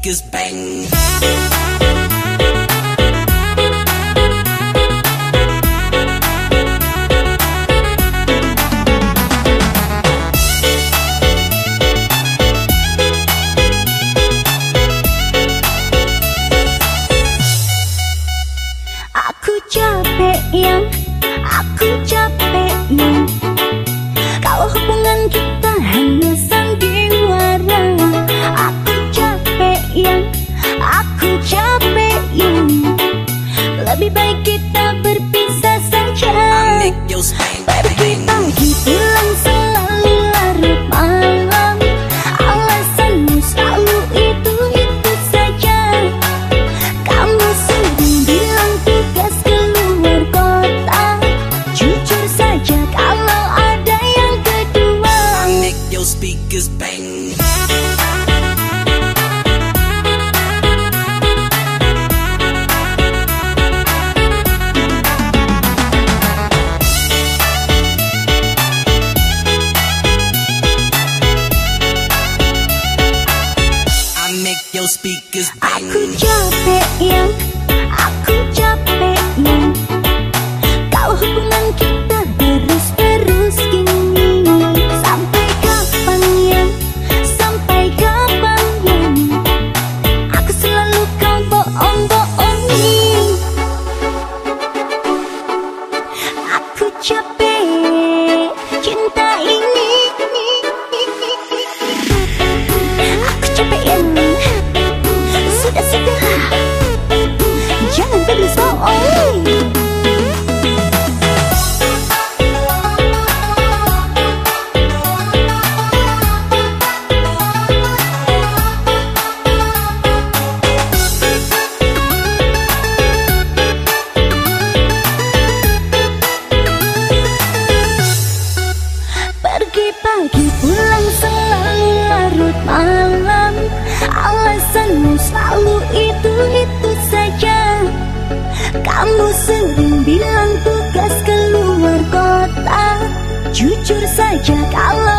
speakers bang. Aku capek yang Lebih baik kita berpisah saja. Pergi pagi pulang selalu larut malam. Alasanmu selalu itu itu saja. Kamu sering bilang tugas keluar kota. Jujur saja kalau ada yang kedua. Make your speakers bang your speakers bang Aku capek yang Aku capek Kalau hubungan kita terus-terus gini. Sampai kapan yang Sampai kapan yang Aku selalu kau bohong-bohongi. Aku capek Jujur saja kalau